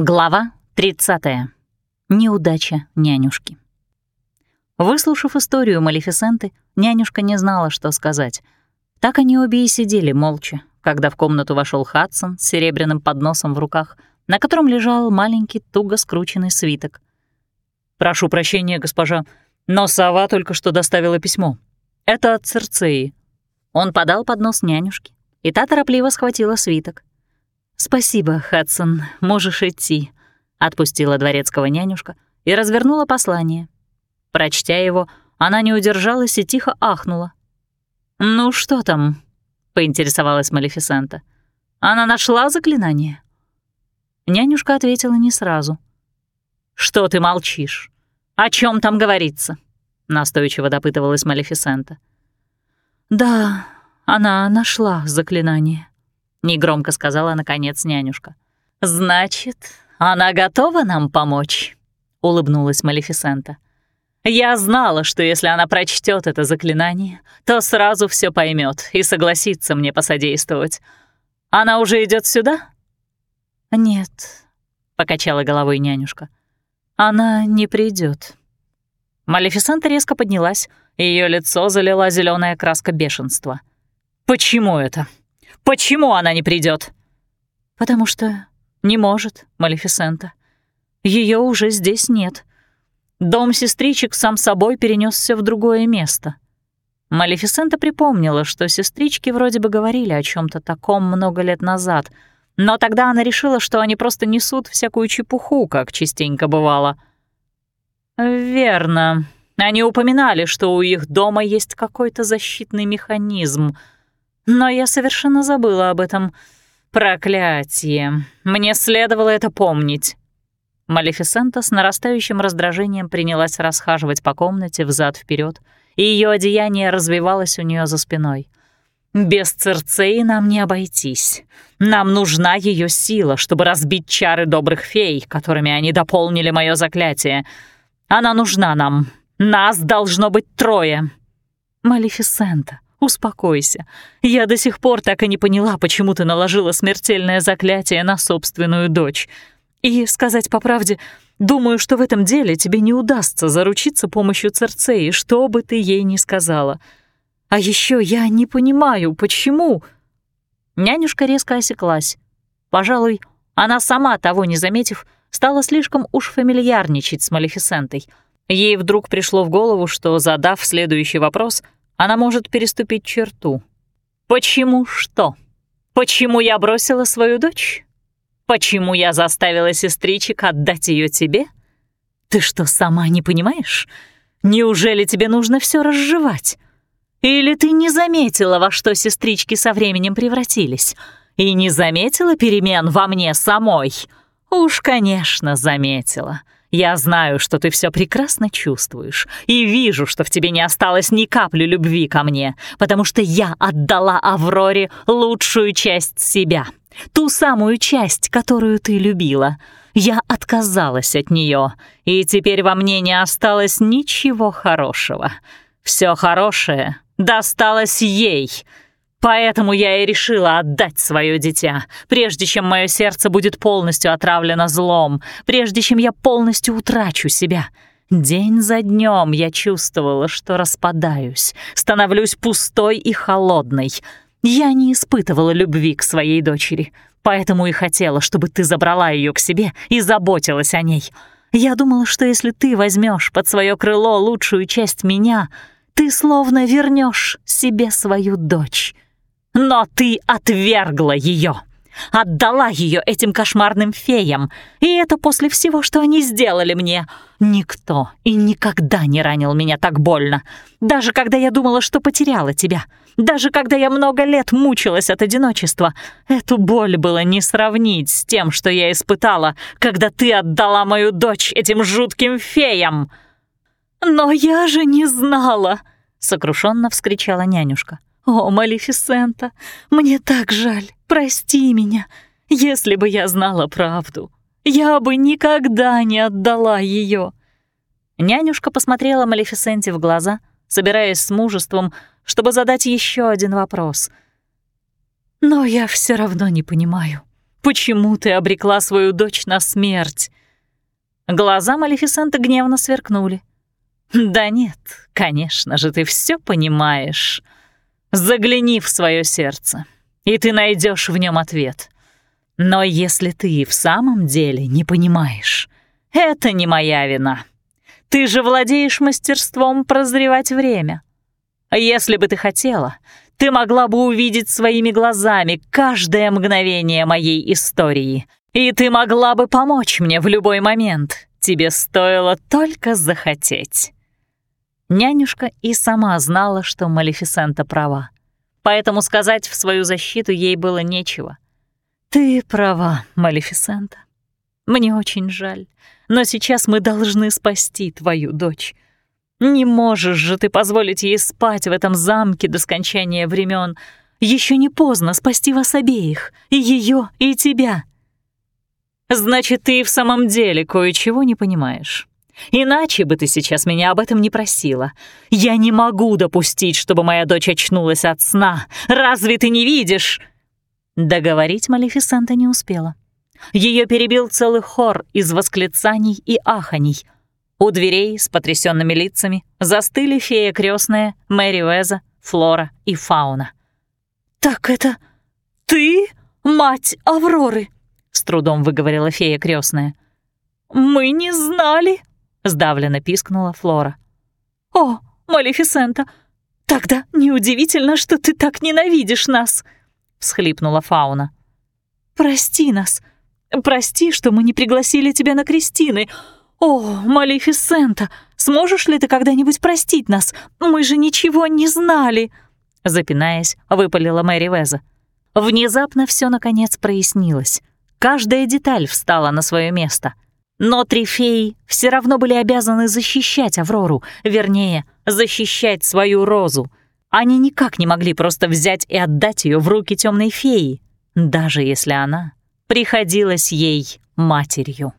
Глава 30. Неудача нянюшки. Выслушав историю Малефисенты, нянюшка не знала, что сказать. Так они обе и сидели молча, когда в комнату вошел Хадсон с серебряным подносом в руках, на котором лежал маленький туго скрученный свиток. «Прошу прощения, госпожа, но сова только что доставила письмо. Это от Церцеи». Он подал поднос нянюшке, и та торопливо схватила свиток. «Спасибо, Хадсон, можешь идти», — отпустила дворецкого нянюшка и развернула послание. Прочтя его, она не удержалась и тихо ахнула. «Ну что там?» — поинтересовалась Малефисента. «Она нашла заклинание?» Нянюшка ответила не сразу. «Что ты молчишь? О чем там говорится?» — настойчиво допытывалась Малефисента. «Да, она нашла заклинание», — негромко сказала, наконец, нянюшка. «Значит, она готова нам помочь?» — улыбнулась Малефисента. «Я знала, что если она прочтет это заклинание, то сразу все поймет и согласится мне посодействовать. Она уже идет сюда?» «Нет», — покачала головой нянюшка. «Она не придет. Малефисента резко поднялась, и ее лицо залила зеленая краска бешенства. «Почему это?» Почему она не придет? Потому что не может, Малефисента. Ее уже здесь нет. Дом сестричек сам собой перенесся в другое место. Малефисента припомнила, что сестрички вроде бы говорили о чем то таком много лет назад, но тогда она решила, что они просто несут всякую чепуху, как частенько бывало. «Верно. Они упоминали, что у их дома есть какой-то защитный механизм — но я совершенно забыла об этом. Проклятие. Мне следовало это помнить. Малефисента с нарастающим раздражением принялась расхаживать по комнате взад вперед, и ее одеяние развивалось у нее за спиной. «Без Церцеи нам не обойтись. Нам нужна ее сила, чтобы разбить чары добрых фей, которыми они дополнили мое заклятие. Она нужна нам. Нас должно быть трое». «Малефисента, «Успокойся. Я до сих пор так и не поняла, почему ты наложила смертельное заклятие на собственную дочь. И, сказать по правде, думаю, что в этом деле тебе не удастся заручиться помощью Церцеи, что бы ты ей ни сказала. А еще я не понимаю, почему...» Нянюшка резко осеклась. Пожалуй, она сама, того не заметив, стала слишком уж фамильярничать с Малефисентой. Ей вдруг пришло в голову, что, задав следующий вопрос — она может переступить черту. Почему что? Почему я бросила свою дочь? Почему я заставила сестричек отдать ее тебе? Ты что, сама не понимаешь? Неужели тебе нужно все разжевать? Или ты не заметила, во что сестрички со временем превратились? И не заметила перемен во мне самой? Уж, конечно, заметила. Я знаю, что ты все прекрасно чувствуешь, и вижу, что в тебе не осталось ни капли любви ко мне, потому что я отдала Авроре лучшую часть себя, ту самую часть, которую ты любила. Я отказалась от нее, и теперь во мне не осталось ничего хорошего. Все хорошее досталось ей — Поэтому я и решила отдать свое дитя, прежде чем мое сердце будет полностью отравлено злом, прежде чем я полностью утрачу себя. День за днем я чувствовала, что распадаюсь, становлюсь пустой и холодной. Я не испытывала любви к своей дочери, поэтому и хотела, чтобы ты забрала ее к себе и заботилась о ней. Я думала, что если ты возьмешь под свое крыло лучшую часть меня, ты словно вернешь себе свою дочь. Но ты отвергла ее, отдала ее этим кошмарным феям, и это после всего, что они сделали мне. Никто и никогда не ранил меня так больно, даже когда я думала, что потеряла тебя, даже когда я много лет мучилась от одиночества. Эту боль было не сравнить с тем, что я испытала, когда ты отдала мою дочь этим жутким феям. «Но я же не знала!» — сокрушенно вскричала нянюшка. «О, Малефисента, мне так жаль, прости меня. Если бы я знала правду, я бы никогда не отдала ее. Нянюшка посмотрела Малефисенте в глаза, собираясь с мужеством, чтобы задать еще один вопрос. «Но я все равно не понимаю, Почему ты обрекла свою дочь на смерть?» Глаза Малефисента гневно сверкнули. «Да нет, конечно же, ты все понимаешь. Загляни в свое сердце, и ты найдешь в нем ответ. Но если ты в самом деле не понимаешь, это не моя вина. Ты же владеешь мастерством прозревать время. Если бы ты хотела, ты могла бы увидеть своими глазами каждое мгновение моей истории, и ты могла бы помочь мне в любой момент. Тебе стоило только захотеть». Нянюшка и сама знала, что Малефисента права, поэтому сказать в свою защиту ей было нечего. «Ты права, Малефисента. Мне очень жаль, но сейчас мы должны спасти твою дочь. Не можешь же ты позволить ей спать в этом замке до скончания времен. Еще не поздно спасти вас обеих, и ее, и тебя. Значит, ты в самом деле кое-чего не понимаешь. Иначе бы ты сейчас меня об этом не просила. Я не могу допустить, чтобы моя дочь очнулась от сна. Разве ты не видишь?» Договорить Малефисента не успела. Ее перебил целый хор из восклицаний и аханий — у дверей с потрясенными лицами застыли фея крестная, Мэри Веза, Флора и Фауна. «Так это ты, мать Авроры?» — с трудом выговорила фея крестная. «Мы не знали!» — сдавленно пискнула Флора. «О, Малефисента, тогда неудивительно, что ты так ненавидишь нас!» — всхлипнула Фауна. «Прости нас. Прости, что мы не пригласили тебя на крестины. «О, Малефисента, сможешь ли ты когда-нибудь простить нас? Мы же ничего не знали!» Запинаясь, выпалила Мэри Веза. Внезапно все наконец прояснилось. Каждая деталь встала на свое место. Но три феи все равно были обязаны защищать Аврору, вернее, защищать свою розу. Они никак не могли просто взять и отдать ее в руки темной феи, даже если она приходилась ей матерью.